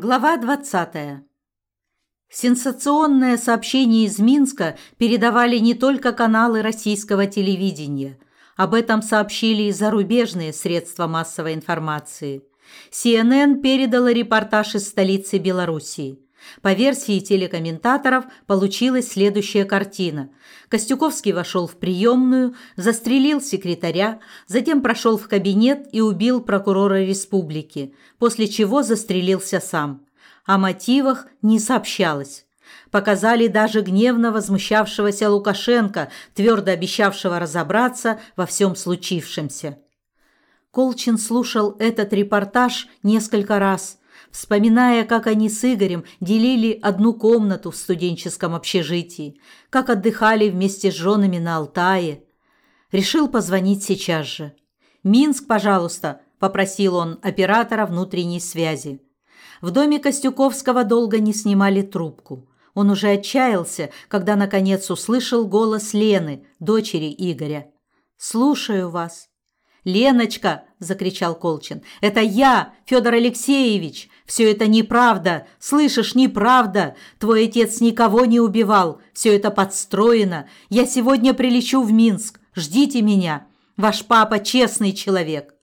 Глава 20. Сенсационное сообщение из Минска передавали не только каналы российского телевидения. Об этом сообщили и зарубежные средства массовой информации. CNN передала репортаж из столицы Белоруссии. По версии телекомментаторов получилась следующая картина. Костюковский вошел в приемную, застрелил секретаря, затем прошел в кабинет и убил прокурора республики, после чего застрелился сам. О мотивах не сообщалось. Показали даже гневно возмущавшегося Лукашенко, твердо обещавшего разобраться во всем случившемся. Колчин слушал этот репортаж несколько раз – вспоминая, как они с Игорем делили одну комнату в студенческом общежитии, как отдыхали вместе с женами на Алтае. Решил позвонить сейчас же. «Минск, пожалуйста», – попросил он оператора внутренней связи. В доме Костюковского долго не снимали трубку. Он уже отчаялся, когда наконец услышал голос Лены, дочери Игоря. «Слушаю вас». «Леночка!» – закричал Колчин. «Это я, Федор Алексеевич! Все это неправда! Слышишь, неправда! Твой отец никого не убивал! Все это подстроено! Я сегодня прилечу в Минск! Ждите меня! Ваш папа честный человек!»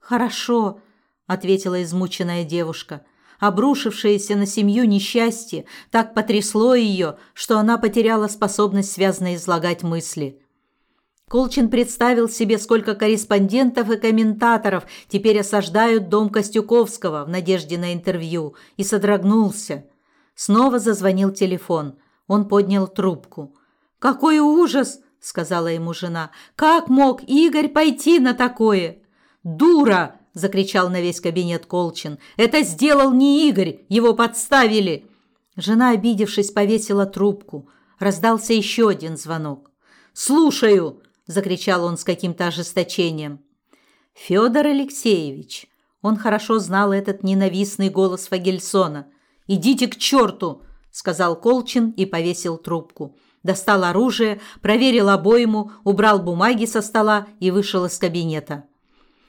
«Хорошо!» – ответила измученная девушка. Обрушившееся на семью несчастье так потрясло ее, что она потеряла способность связно излагать мысли. Колчин представил себе, сколько корреспондентов и комментаторов теперь осаждают дом Костюковского в надежде на интервью, и содрогнулся. Снова зазвонил телефон. Он поднял трубку. «Какой ужас!» – сказала ему жена. «Как мог Игорь пойти на такое?» «Дура!» – закричал на весь кабинет Колчин. «Это сделал не Игорь! Его подставили!» Жена, обидевшись, повесила трубку. Раздался еще один звонок. «Слушаю!» Закричал он с каким-то ожесточением. Федор Алексеевич, он хорошо знал этот ненавистный голос Фагельсона. Идите к черту, сказал Колчин и повесил трубку. Достал оружие, проверил обойму, убрал бумаги со стола и вышел из кабинета.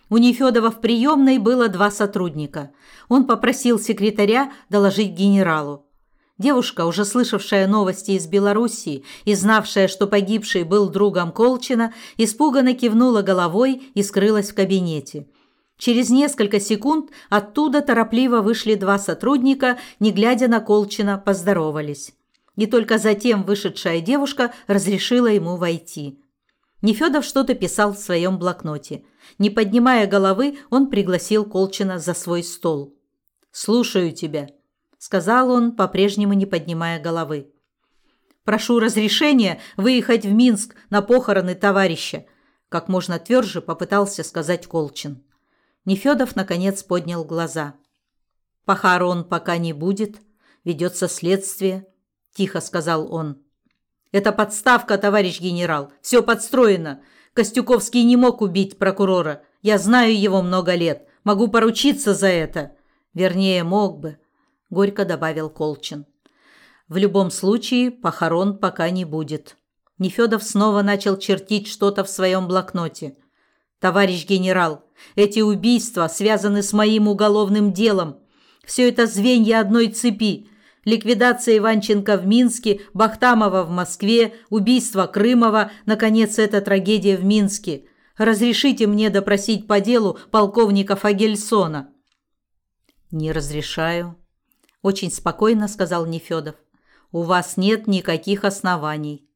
У Нефёдова в приемной было два сотрудника. Он попросил секретаря доложить генералу. Девушка, уже слышавшая новости из Белоруссии и знавшая, что погибший был другом Колчина, испуганно кивнула головой и скрылась в кабинете. Через несколько секунд оттуда торопливо вышли два сотрудника, не глядя на Колчина, поздоровались. И только затем вышедшая девушка разрешила ему войти. Нефёдов что-то писал в своем блокноте. Не поднимая головы, он пригласил Колчина за свой стол. «Слушаю тебя», сказал он, по-прежнему не поднимая головы. Прошу разрешения выехать в Минск на похороны товарища, как можно тверже попытался сказать Колчин. Нефёдов наконец поднял глаза. Похорон пока не будет, ведется следствие, тихо сказал он. Это подставка, товарищ генерал. Все подстроено. Костюковский не мог убить прокурора. Я знаю его много лет. Могу поручиться за это. Вернее, мог бы горько добавил Колчин. В любом случае, похорон пока не будет. Нефёдов снова начал чертить что-то в своем блокноте. Товарищ генерал, эти убийства связаны с моим уголовным делом. Все это звенья одной цепи. Ликвидация Иванченко в Минске, Бахтамова в Москве, убийство Крымова, наконец, эта трагедия в Минске. Разрешите мне допросить по делу полковника Фагельсона. Не разрешаю, очень спокойно сказал Нефёдов. У вас нет никаких оснований.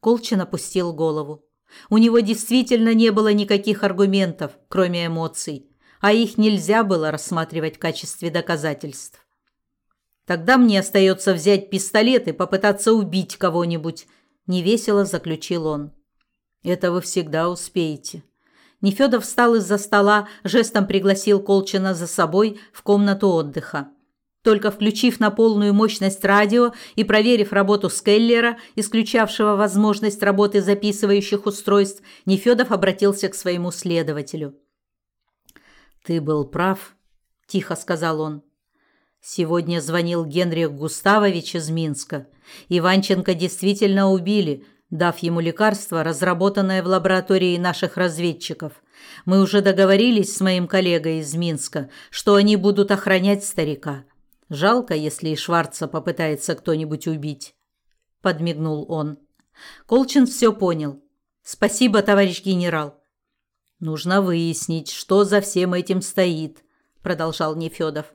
Колчин опустил голову. У него действительно не было никаких аргументов, кроме эмоций, а их нельзя было рассматривать в качестве доказательств. Тогда мне остается взять пистолет и попытаться убить кого-нибудь, невесело заключил он. Это вы всегда успеете. Нефёдов встал из-за стола, жестом пригласил Колчина за собой в комнату отдыха. Только включив на полную мощность радио и проверив работу скеллера, исключавшего возможность работы записывающих устройств, Нефёдов обратился к своему следователю. «Ты был прав», – тихо сказал он. «Сегодня звонил Генрих Густавович из Минска. Иванченко действительно убили, дав ему лекарство, разработанное в лаборатории наших разведчиков. Мы уже договорились с моим коллегой из Минска, что они будут охранять старика». Жалко, если и Шварца попытается кто-нибудь убить, подмигнул он. Колчин все понял. Спасибо, товарищ генерал. Нужно выяснить, что за всем этим стоит, продолжал Нефёдов.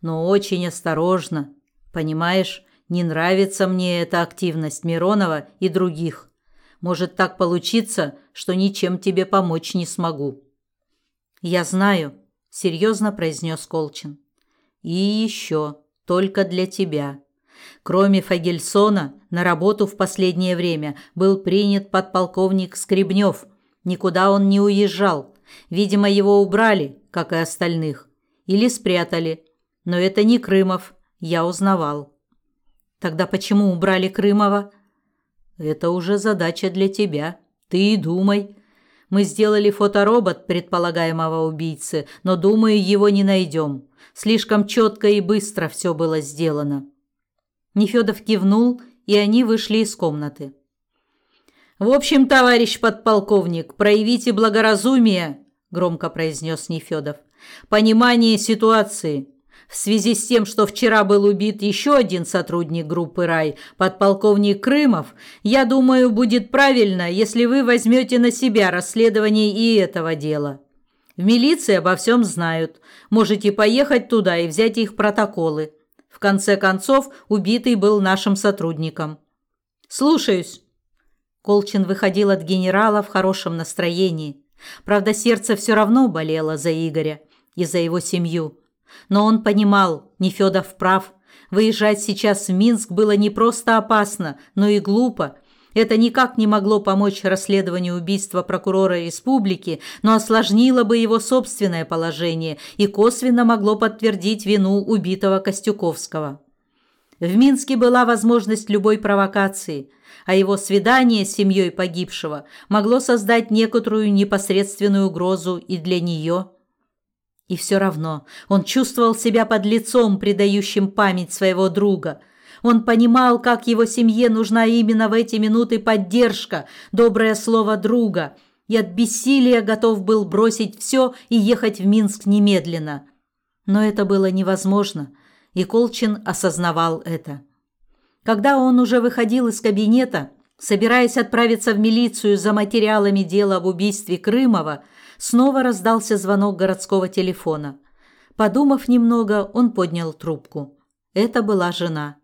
Но очень осторожно. Понимаешь, не нравится мне эта активность Миронова и других. Может так получиться, что ничем тебе помочь не смогу. Я знаю, серьезно произнес Колчин. И еще, только для тебя. Кроме Фагельсона, на работу в последнее время был принят подполковник Скребнев. Никуда он не уезжал. Видимо, его убрали, как и остальных. Или спрятали. Но это не Крымов, я узнавал. Тогда почему убрали Крымова? Это уже задача для тебя. Ты и думай. Мы сделали фоторобот предполагаемого убийцы, но, думаю, его не найдем. Слишком четко и быстро все было сделано. Нефёдов кивнул, и они вышли из комнаты. В общем, товарищ подполковник, проявите благоразумие, громко произнес Нефёдов. Понимание ситуации. В связи с тем, что вчера был убит еще один сотрудник группы «Рай», подполковник Крымов, я думаю, будет правильно, если вы возьмете на себя расследование и этого дела. В милиции обо всем знают. Можете поехать туда и взять их протоколы. В конце концов, убитый был нашим сотрудником. Слушаюсь. Колчин выходил от генерала в хорошем настроении. Правда, сердце все равно болело за Игоря и за его семью. Но он понимал, Нефёдов прав. Выезжать сейчас в Минск было не просто опасно, но и глупо. Это никак не могло помочь расследованию убийства прокурора республики, но осложнило бы его собственное положение и косвенно могло подтвердить вину убитого Костюковского. В Минске была возможность любой провокации, а его свидание с семьей погибшего могло создать некоторую непосредственную угрозу и для нее – и все равно он чувствовал себя под лицом, предающим память своего друга. Он понимал, как его семье нужна именно в эти минуты поддержка, доброе слово друга, и от бессилия готов был бросить все и ехать в Минск немедленно. Но это было невозможно, и Колчин осознавал это. Когда он уже выходил из кабинета, собираясь отправиться в милицию за материалами дела об убийстве Крымова, снова раздался звонок городского телефона. Подумав немного, он поднял трубку. Это была жена.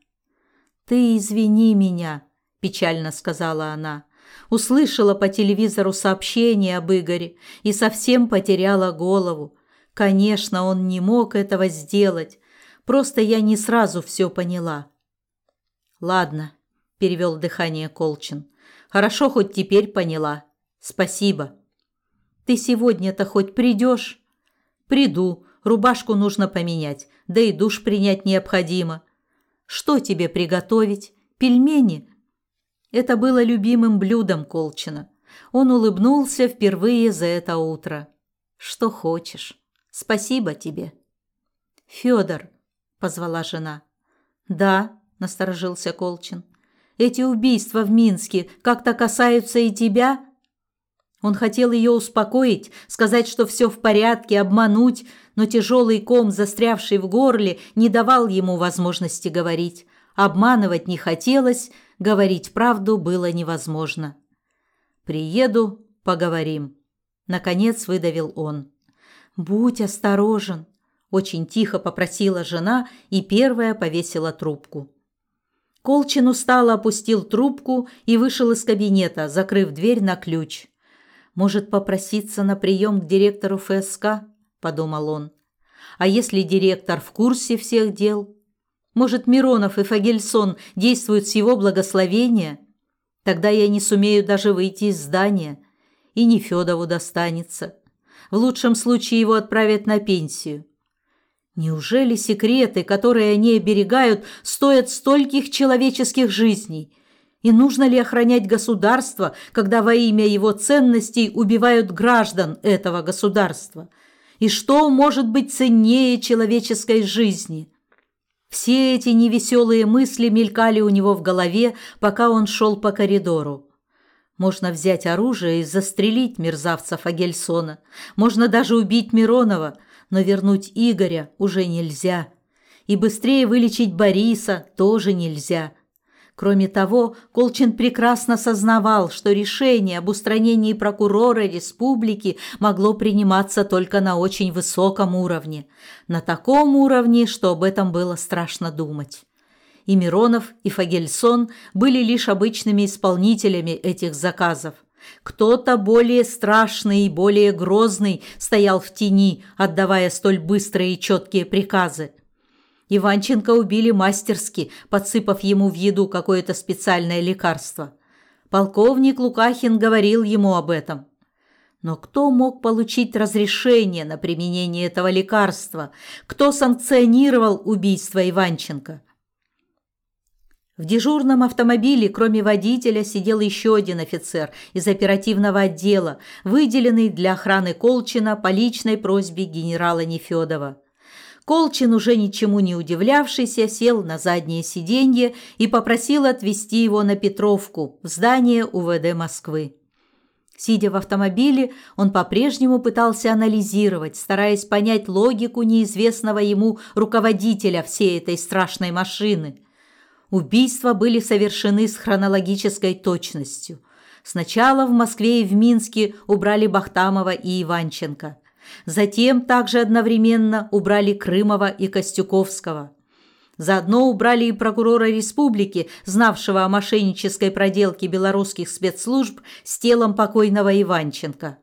«Ты извини меня», – печально сказала она. Услышала по телевизору сообщение об Игоре и совсем потеряла голову. Конечно, он не мог этого сделать. Просто я не сразу все поняла. «Ладно», – перевел дыхание Колчин. «Хорошо, хоть теперь поняла. Спасибо». Ты сегодня-то хоть придешь? Приду. Рубашку нужно поменять, да и душ принять необходимо. Что тебе приготовить? Пельмени? Это было любимым блюдом Колчина. Он улыбнулся впервые за это утро. Что хочешь. Спасибо тебе. Федор, позвала жена. Да, насторожился Колчин. Эти убийства в Минске как-то касаются и тебя? Он хотел ее успокоить, сказать, что все в порядке, обмануть, но тяжелый ком, застрявший в горле, не давал ему возможности говорить. Обманывать не хотелось, говорить правду было невозможно. «Приеду, поговорим», – наконец выдавил он. «Будь осторожен», – очень тихо попросила жена и первая повесила трубку. Колчин устало опустил трубку и вышел из кабинета, закрыв дверь на ключ. Может, попроситься на прием к директору ФСК? подумал он. А если директор в курсе всех дел? Может, Миронов и Фагельсон действуют с его благословения? Тогда я не сумею даже выйти из здания, и не Федову достанется. В лучшем случае его отправят на пенсию. Неужели секреты, которые они оберегают, стоят стольких человеческих жизней? И нужно ли охранять государство, когда во имя его ценностей убивают граждан этого государства? И что может быть ценнее человеческой жизни? Все эти невеселые мысли мелькали у него в голове, пока он шел по коридору. Можно взять оружие и застрелить мерзавца Фагельсона. Можно даже убить Миронова, но вернуть Игоря уже нельзя. И быстрее вылечить Бориса тоже нельзя. Кроме того, Колчин прекрасно сознавал, что решение об устранении прокурора республики могло приниматься только на очень высоком уровне, на таком уровне, что об этом было страшно думать. И Миронов, и Фагельсон были лишь обычными исполнителями этих заказов. Кто-то более страшный и более грозный стоял в тени, отдавая столь быстрые и четкие приказы. Иванченко убили мастерски, подсыпав ему в еду какое-то специальное лекарство. Полковник Лукахин говорил ему об этом. Но кто мог получить разрешение на применение этого лекарства? Кто санкционировал убийство Иванченко? В дежурном автомобиле, кроме водителя, сидел еще один офицер из оперативного отдела, выделенный для охраны Колчина по личной просьбе генерала Нефедова. Колчин, уже ничему не удивлявшийся, сел на заднее сиденье и попросил отвезти его на Петровку, в здание УВД Москвы. Сидя в автомобиле, он по-прежнему пытался анализировать, стараясь понять логику неизвестного ему руководителя всей этой страшной машины. Убийства были совершены с хронологической точностью. Сначала в Москве и в Минске убрали Бахтамова и Иванченко. Затем также одновременно убрали Крымова и Костюковского. Заодно убрали и прокурора республики, знавшего о мошеннической проделке белорусских спецслужб с телом покойного Иванченко.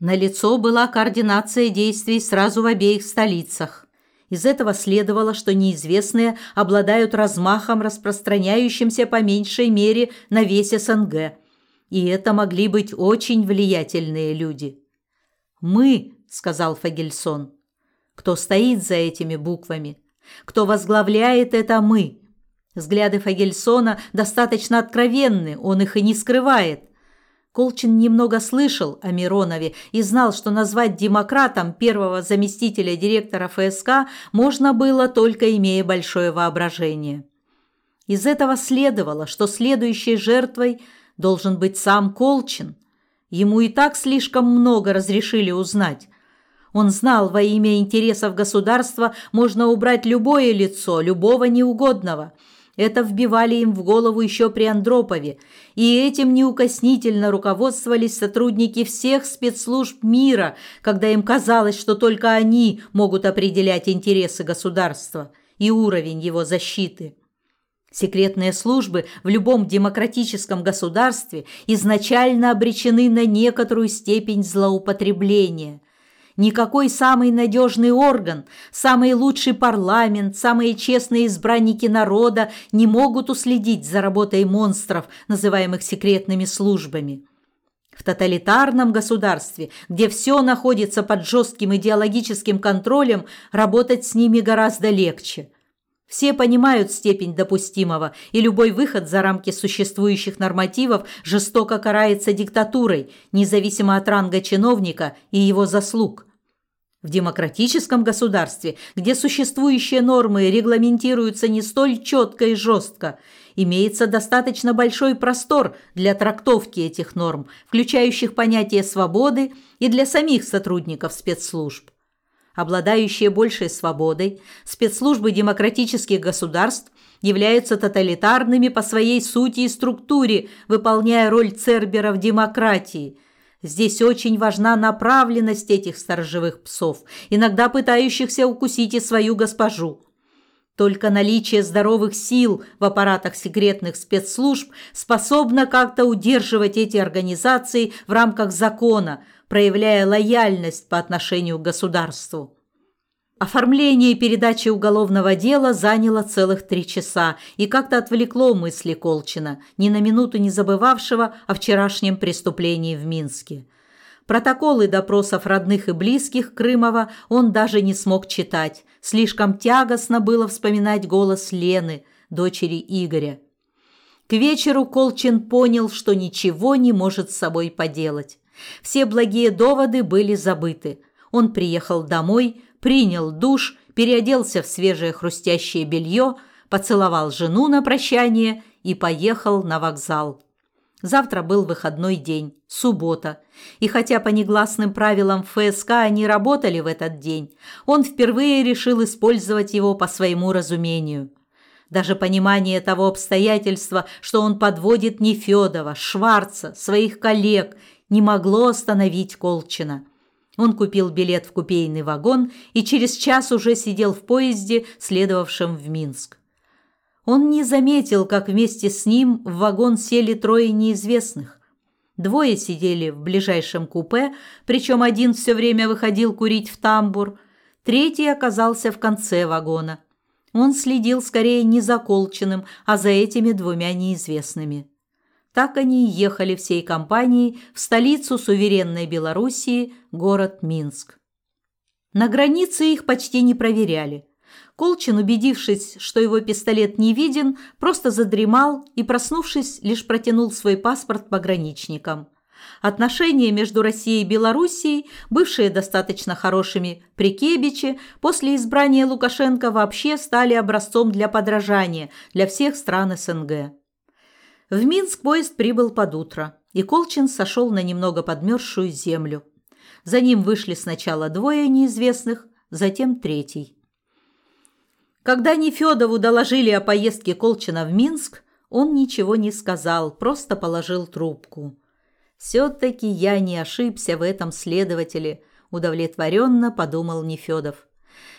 Налицо была координация действий сразу в обеих столицах. Из этого следовало, что неизвестные обладают размахом, распространяющимся по меньшей мере на весь СНГ. И это могли быть очень влиятельные люди. «Мы», — сказал Фагельсон. «Кто стоит за этими буквами? Кто возглавляет это «мы»?» Взгляды Фагельсона достаточно откровенны, он их и не скрывает. Колчин немного слышал о Миронове и знал, что назвать демократом первого заместителя директора ФСК можно было, только имея большое воображение. Из этого следовало, что следующей жертвой должен быть сам Колчин – Ему и так слишком много разрешили узнать. Он знал, во имя интересов государства можно убрать любое лицо, любого неугодного. Это вбивали им в голову еще при Андропове, и этим неукоснительно руководствовались сотрудники всех спецслужб мира, когда им казалось, что только они могут определять интересы государства и уровень его защиты. Секретные службы в любом демократическом государстве изначально обречены на некоторую степень злоупотребления. Никакой самый надежный орган, самый лучший парламент, самые честные избранники народа не могут уследить за работой монстров, называемых секретными службами. В тоталитарном государстве, где все находится под жестким идеологическим контролем, работать с ними гораздо легче – все понимают степень допустимого, и любой выход за рамки существующих нормативов жестоко карается диктатурой, независимо от ранга чиновника и его заслуг. В демократическом государстве, где существующие нормы регламентируются не столь четко и жестко, имеется достаточно большой простор для трактовки этих норм, включающих понятие свободы и для самих сотрудников спецслужб обладающие большей свободой, спецслужбы демократических государств являются тоталитарными по своей сути и структуре, выполняя роль цербера в демократии. Здесь очень важна направленность этих сторожевых псов, иногда пытающихся укусить и свою госпожу. Только наличие здоровых сил в аппаратах секретных спецслужб способно как-то удерживать эти организации в рамках закона, проявляя лояльность по отношению к государству. Оформление передачи уголовного дела заняло целых три часа и как-то отвлекло мысли Колчина, ни на минуту не забывавшего о вчерашнем преступлении в Минске. Протоколы допросов родных и близких Крымова он даже не смог читать. Слишком тягостно было вспоминать голос Лены, дочери Игоря. К вечеру Колчин понял, что ничего не может с собой поделать. Все благие доводы были забыты. Он приехал домой, принял душ, переоделся в свежее хрустящее белье, поцеловал жену на прощание и поехал на вокзал. Завтра был выходной день, суббота, и хотя по негласным правилам ФСК они работали в этот день, он впервые решил использовать его по своему разумению. Даже понимание того обстоятельства, что он подводит Нефёдова, Шварца, своих коллег, не могло остановить Колчина. Он купил билет в купейный вагон и через час уже сидел в поезде, следовавшем в Минск. Он не заметил, как вместе с ним в вагон сели трое неизвестных. Двое сидели в ближайшем купе, причем один все время выходил курить в тамбур, третий оказался в конце вагона. Он следил скорее не за Колчиным, а за этими двумя неизвестными. Так они ехали всей компанией в столицу суверенной Белоруссии, город Минск. На границе их почти не проверяли – Колчин, убедившись, что его пистолет не виден, просто задремал и, проснувшись, лишь протянул свой паспорт пограничникам. Отношения между Россией и Белоруссией, бывшие достаточно хорошими при Кебиче, после избрания Лукашенко вообще стали образцом для подражания для всех стран СНГ. В Минск поезд прибыл под утро, и Колчин сошел на немного подмерзшую землю. За ним вышли сначала двое неизвестных, затем третий. Когда Нефёдову доложили о поездке Колчина в Минск, он ничего не сказал, просто положил трубку. «Все-таки я не ошибся в этом следователе», – удовлетворенно подумал Нефёдов.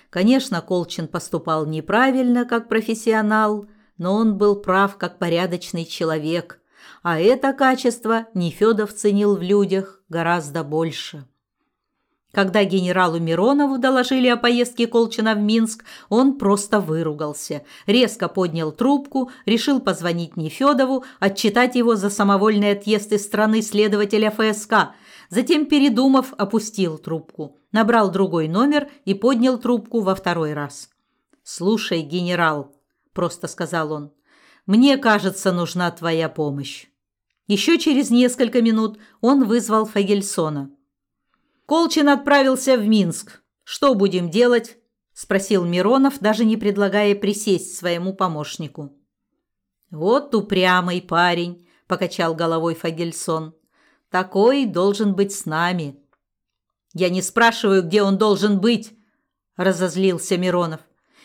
Конечно, Колчин поступал неправильно, как профессионал, но он был прав, как порядочный человек, а это качество Нефёдов ценил в людях гораздо больше. Когда генералу Миронову доложили о поездке Колчина в Минск, он просто выругался, резко поднял трубку, решил позвонить Нефёдову, отчитать его за самовольный отъезд из страны следователя ФСК, затем, передумав, опустил трубку, набрал другой номер и поднял трубку во второй раз. «Слушай, генерал», – просто сказал он, – «мне кажется, нужна твоя помощь». Еще через несколько минут он вызвал Фагельсона – Колчин отправился в Минск. Что будем делать? спросил Миронов, даже не предлагая присесть своему помощнику. Вот упрямый парень, покачал головой Фагельсон. Такой должен быть с нами. Я не спрашиваю, где он должен быть, разозлился Миронов.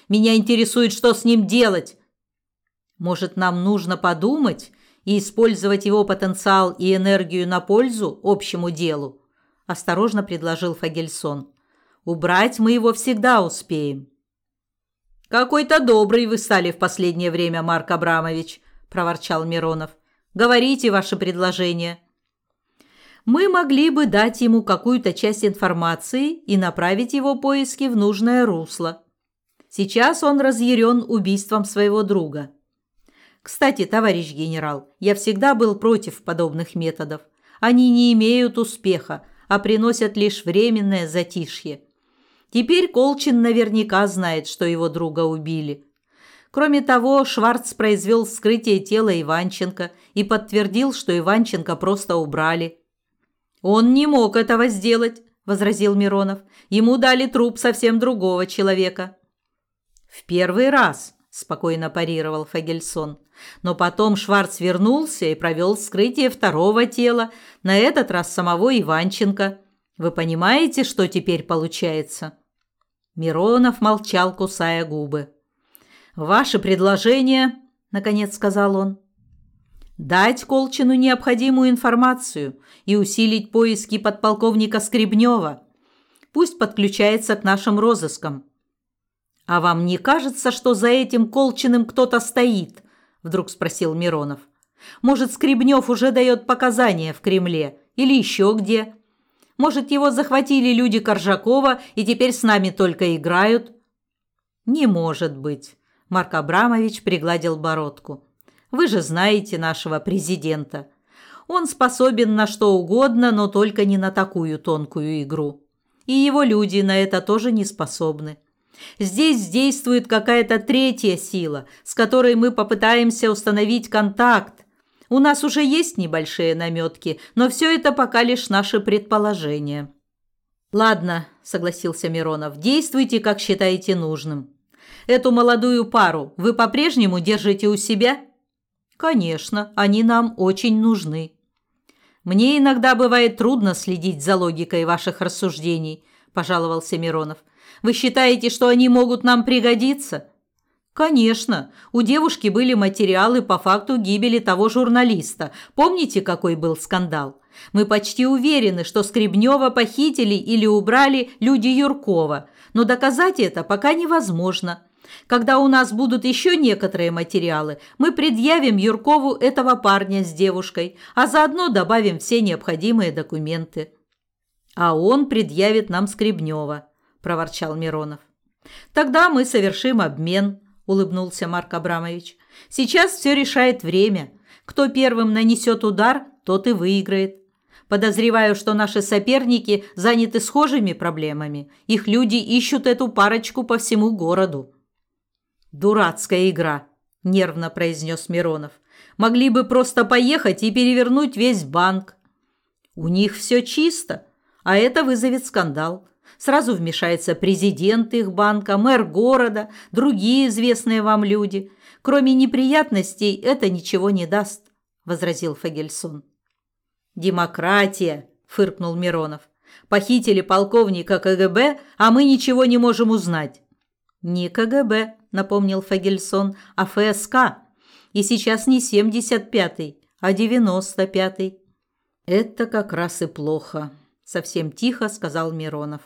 Меня интересует, что с ним делать. Может, нам нужно подумать и использовать его потенциал и энергию на пользу общему делу? Осторожно предложил Фагельсон. Убрать мы его всегда успеем. Какой-то добрый вы стали в последнее время, Марк Абрамович, проворчал Миронов. Говорите ваше предложение. Мы могли бы дать ему какую-то часть информации и направить его поиски в нужное русло. Сейчас он разъярен убийством своего друга. Кстати, товарищ генерал, я всегда был против подобных методов. Они не имеют успеха, а приносят лишь временное затишье. Теперь Колчин наверняка знает, что его друга убили. Кроме того, Шварц произвел вскрытие тела Иванченко и подтвердил, что Иванченко просто убрали. «Он не мог этого сделать», – возразил Миронов. «Ему дали труп совсем другого человека». «В первый раз», – спокойно парировал Фагельсон. Но потом Шварц вернулся и провел вскрытие второго тела, на этот раз самого Иванченко. Вы понимаете, что теперь получается?» Миронов молчал, кусая губы. «Ваше предложение», – наконец сказал он, – «дать Колчину необходимую информацию и усилить поиски подполковника Скребнева. Пусть подключается к нашим розыскам». «А вам не кажется, что за этим Колчиным кто-то стоит?» Вдруг спросил Миронов. Может, Скребнев уже дает показания в Кремле или еще где? Может, его захватили люди Коржакова и теперь с нами только играют? Не может быть. Марк Абрамович пригладил бородку. Вы же знаете нашего президента. Он способен на что угодно, но только не на такую тонкую игру. И его люди на это тоже не способны. Здесь действует какая-то третья сила, с которой мы попытаемся установить контакт. У нас уже есть небольшие наметки, но все это пока лишь наши предположения. Ладно, согласился Миронов. Действуйте, как считаете нужным. Эту молодую пару вы по-прежнему держите у себя? Конечно, они нам очень нужны. Мне иногда бывает трудно следить за логикой ваших рассуждений, пожаловался Миронов. Вы считаете, что они могут нам пригодиться? Конечно, у девушки были материалы по факту гибели того журналиста. Помните, какой был скандал? Мы почти уверены, что Скребнева похитили или убрали люди Юркова, но доказать это пока невозможно. Когда у нас будут еще некоторые материалы, мы предъявим Юркову этого парня с девушкой, а заодно добавим все необходимые документы. А он предъявит нам Скребнева, проворчал Миронов. Тогда мы совершим обмен, улыбнулся Марк Абрамович. Сейчас все решает время. Кто первым нанесет удар, тот и выиграет. Подозреваю, что наши соперники заняты схожими проблемами. Их люди ищут эту парочку по всему городу. Дурацкая игра, нервно произнес Миронов. Могли бы просто поехать и перевернуть весь банк. У них все чисто, а это вызовет скандал. Сразу вмешается президент их банка, мэр города, другие известные вам люди. Кроме неприятностей это ничего не даст, возразил Фагельсон. «Демократия!» – фыркнул Миронов. «Похитили полковника КГБ, а мы ничего не можем узнать». «Не КГБ», – напомнил Фагельсон, – «а ФСК. И сейчас не 75-й, а 95-й». «Это как раз и плохо», – совсем тихо сказал Миронов.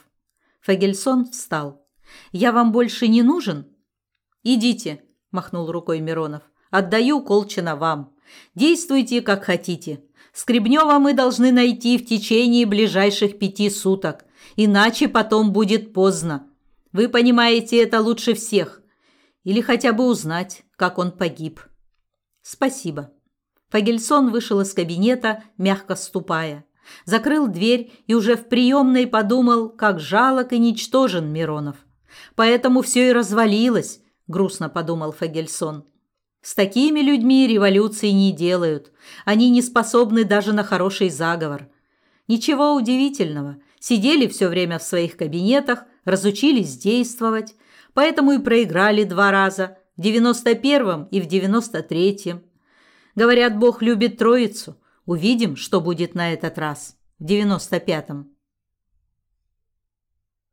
Фагельсон встал. «Я вам больше не нужен?» «Идите», – махнул рукой Миронов. «Отдаю Колчина вам. Действуйте, как хотите. Скребнева мы должны найти в течение ближайших пяти суток, иначе потом будет поздно. Вы понимаете это лучше всех. Или хотя бы узнать, как он погиб. Спасибо. Фагельсон вышел из кабинета, мягко ступая. Закрыл дверь и уже в приемной подумал, как жалок и ничтожен Миронов. Поэтому все и развалилось, грустно подумал Фагельсон. С такими людьми революции не делают. Они не способны даже на хороший заговор. Ничего удивительного. Сидели все время в своих кабинетах, разучились действовать, поэтому и проиграли два раза – в 91-м и в 93-м. Говорят, Бог любит троицу. Увидим, что будет на этот раз, в 95-м.